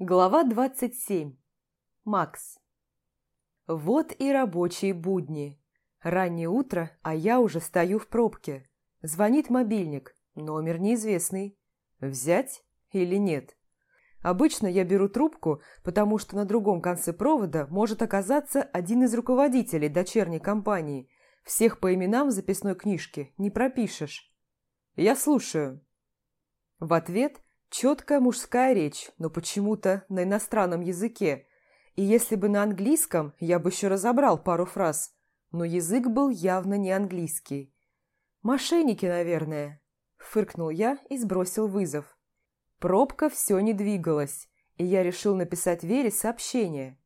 Глава 27. Макс. Вот и рабочие будни. Раннее утро, а я уже стою в пробке. Звонит мобильник, номер неизвестный. Взять или нет? Обычно я беру трубку, потому что на другом конце провода может оказаться один из руководителей дочерней компании. Всех по именам в записной книжке не пропишешь. Я слушаю. В ответ четкая мужская речь, но почему-то на иностранном языке. И если бы на английском, я бы еще разобрал пару фраз. Но язык был явно не английский. «Мошенники, наверное», – фыркнул я и сбросил вызов. Пробка все не двигалась, и я решил написать Вере сообщение.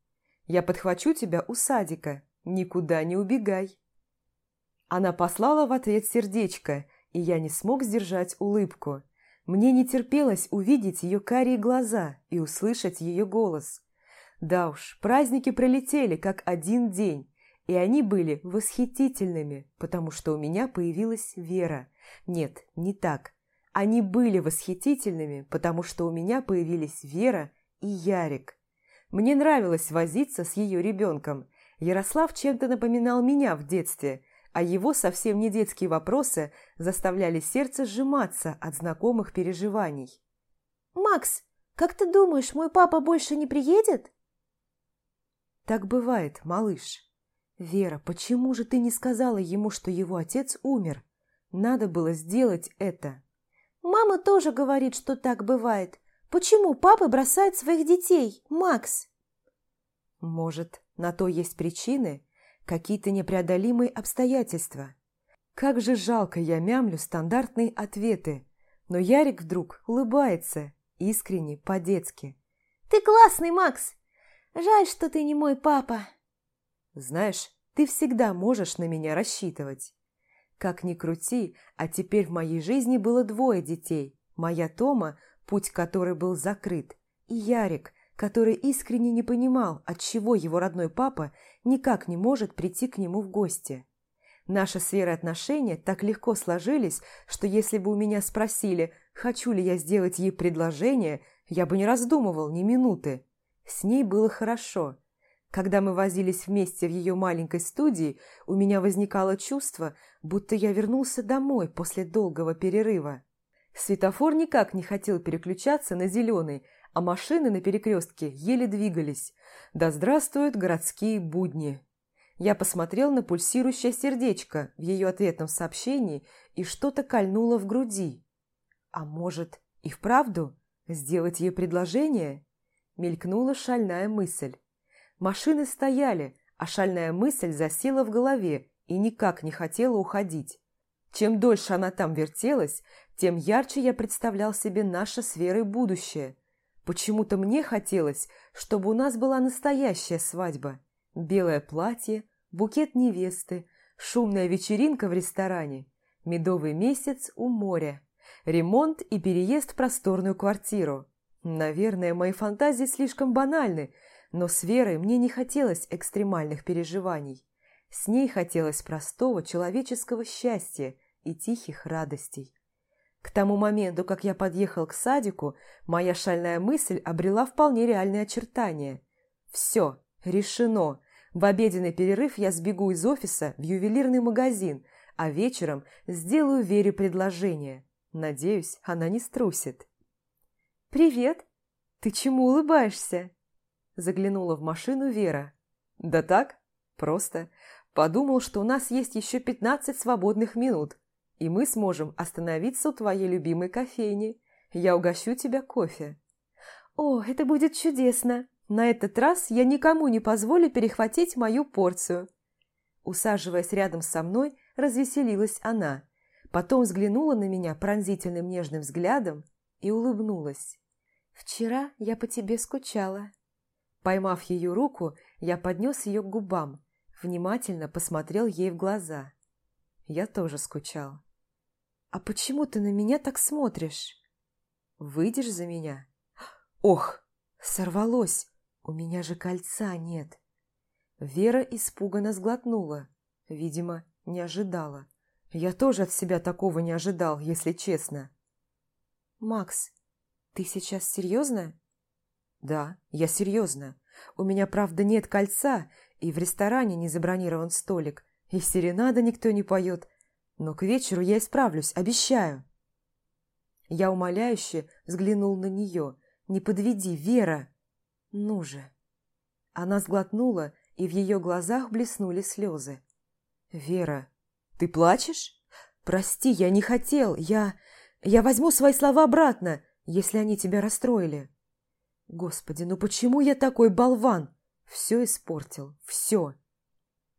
«Я подхвачу тебя у садика, никуда не убегай». Она послала в ответ сердечко, и я не смог сдержать улыбку. Мне не терпелось увидеть ее карие глаза и услышать ее голос. Да уж, праздники пролетели как один день, и они были восхитительными, потому что у меня появилась Вера. Нет, не так. Они были восхитительными, потому что у меня появились Вера и Ярик. Мне нравилось возиться с ее ребенком. Ярослав чем-то напоминал меня в детстве, а его совсем не детские вопросы заставляли сердце сжиматься от знакомых переживаний. «Макс, как ты думаешь, мой папа больше не приедет?» «Так бывает, малыш. Вера, почему же ты не сказала ему, что его отец умер? Надо было сделать это». «Мама тоже говорит, что так бывает. Почему папа бросает своих детей, Макс?» «Может, на то есть причины?» Какие-то непреодолимые обстоятельства. Как же жалко я мямлю стандартные ответы, но Ярик вдруг улыбается, искренне, по-детски. «Ты классный, Макс! Жаль, что ты не мой папа!» «Знаешь, ты всегда можешь на меня рассчитывать. Как ни крути, а теперь в моей жизни было двое детей. Моя Тома, путь которой был закрыт, и Ярик, который искренне не понимал, отчего его родной папа никак не может прийти к нему в гости. Наши сферы отношения так легко сложились, что если бы у меня спросили, хочу ли я сделать ей предложение, я бы не раздумывал ни минуты. С ней было хорошо. Когда мы возились вместе в ее маленькой студии, у меня возникало чувство, будто я вернулся домой после долгого перерыва. Светофор никак не хотел переключаться на зеленый, а машины на перекрестке еле двигались. Да здравствуют городские будни! Я посмотрел на пульсирующее сердечко в ее ответном сообщении и что-то кольнуло в груди. А может, и вправду сделать ей предложение? Мелькнула шальная мысль. Машины стояли, а шальная мысль засела в голове и никак не хотела уходить. Чем дольше она там вертелась, тем ярче я представлял себе наше с Верой будущее. Почему-то мне хотелось, чтобы у нас была настоящая свадьба. Белое платье, букет невесты, шумная вечеринка в ресторане, медовый месяц у моря, ремонт и переезд в просторную квартиру. Наверное, мои фантазии слишком банальны, но с Верой мне не хотелось экстремальных переживаний. С ней хотелось простого человеческого счастья и тихих радостей. К тому моменту, как я подъехал к садику, моя шальная мысль обрела вполне реальные очертания. Все, решено. В обеденный перерыв я сбегу из офиса в ювелирный магазин, а вечером сделаю Вере предложение. Надеюсь, она не струсит. «Привет! Ты чему улыбаешься?» Заглянула в машину Вера. «Да так, просто. Подумал, что у нас есть еще пятнадцать свободных минут и мы сможем остановиться у твоей любимой кофейни. Я угощу тебя кофе». «О, это будет чудесно! На этот раз я никому не позволю перехватить мою порцию». Усаживаясь рядом со мной, развеселилась она. Потом взглянула на меня пронзительным нежным взглядом и улыбнулась. «Вчера я по тебе скучала». Поймав ее руку, я поднес ее к губам, внимательно посмотрел ей в глаза. Я тоже скучал. «А почему ты на меня так смотришь?» «Выйдешь за меня?» «Ох, сорвалось! У меня же кольца нет!» Вера испуганно сглотнула. Видимо, не ожидала. Я тоже от себя такого не ожидал, если честно. «Макс, ты сейчас серьезно?» Да, я серьезно. У меня, правда, нет кольца, и в ресторане не забронирован столик, и серенада никто не поет, но к вечеру я исправлюсь, обещаю. Я умоляюще взглянул на нее. «Не подведи, Вера!» «Ну же!» Она сглотнула, и в ее глазах блеснули слезы. «Вера, ты плачешь? Прости, я не хотел. Я... Я возьму свои слова обратно, если они тебя расстроили». «Господи, ну почему я такой болван?» Все испортил, все.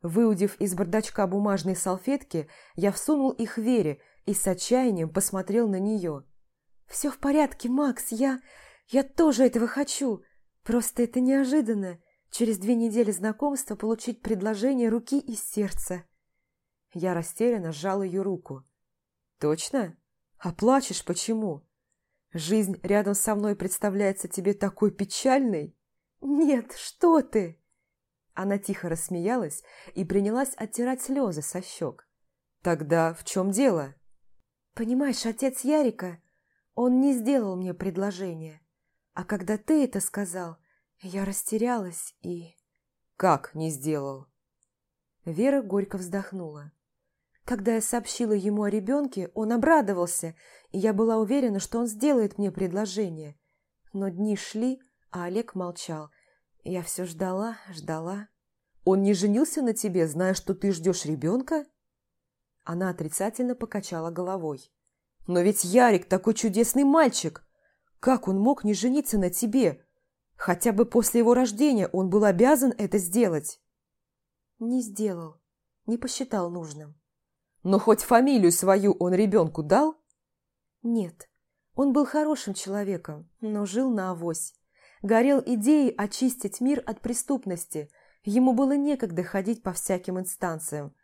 Выудив из бардачка бумажные салфетки, я всунул их Вере и с отчаянием посмотрел на нее. «Все в порядке, Макс, я... я тоже этого хочу. Просто это неожиданно. Через две недели знакомства получить предложение руки и сердца». Я растерянно сжал ее руку. «Точно? А плачешь почему? Жизнь рядом со мной представляется тебе такой печальной?» «Нет, что ты!» Она тихо рассмеялась и принялась оттирать слезы со щек. «Тогда в чем дело?» «Понимаешь, отец Ярика, он не сделал мне предложение. А когда ты это сказал, я растерялась и...» «Как не сделал?» Вера горько вздохнула. Когда я сообщила ему о ребенке, он обрадовался, и я была уверена, что он сделает мне предложение. Но дни шли, а Олег молчал. Я все ждала, ждала. Он не женился на тебе, зная, что ты ждешь ребенка? Она отрицательно покачала головой. Но ведь Ярик такой чудесный мальчик. Как он мог не жениться на тебе? Хотя бы после его рождения он был обязан это сделать. Не сделал. Не посчитал нужным. Но хоть фамилию свою он ребенку дал? Нет. Он был хорошим человеком, но жил на авось горел идеей очистить мир от преступности. Ему было некогда ходить по всяким инстанциям.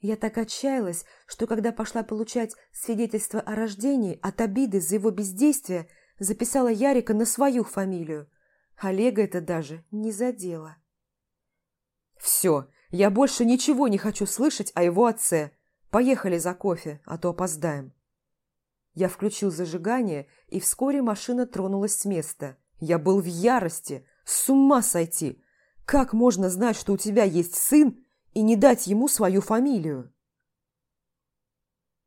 Я так отчаялась, что когда пошла получать свидетельство о рождении от обиды за его бездействие, записала Ярика на свою фамилию. Олега это даже не задело. «Все, я больше ничего не хочу слышать о его отце. Поехали за кофе, а то опоздаем». Я включил зажигание, и вскоре машина тронулась с места – я был в ярости, с ума сойти. Как можно знать, что у тебя есть сын, и не дать ему свою фамилию?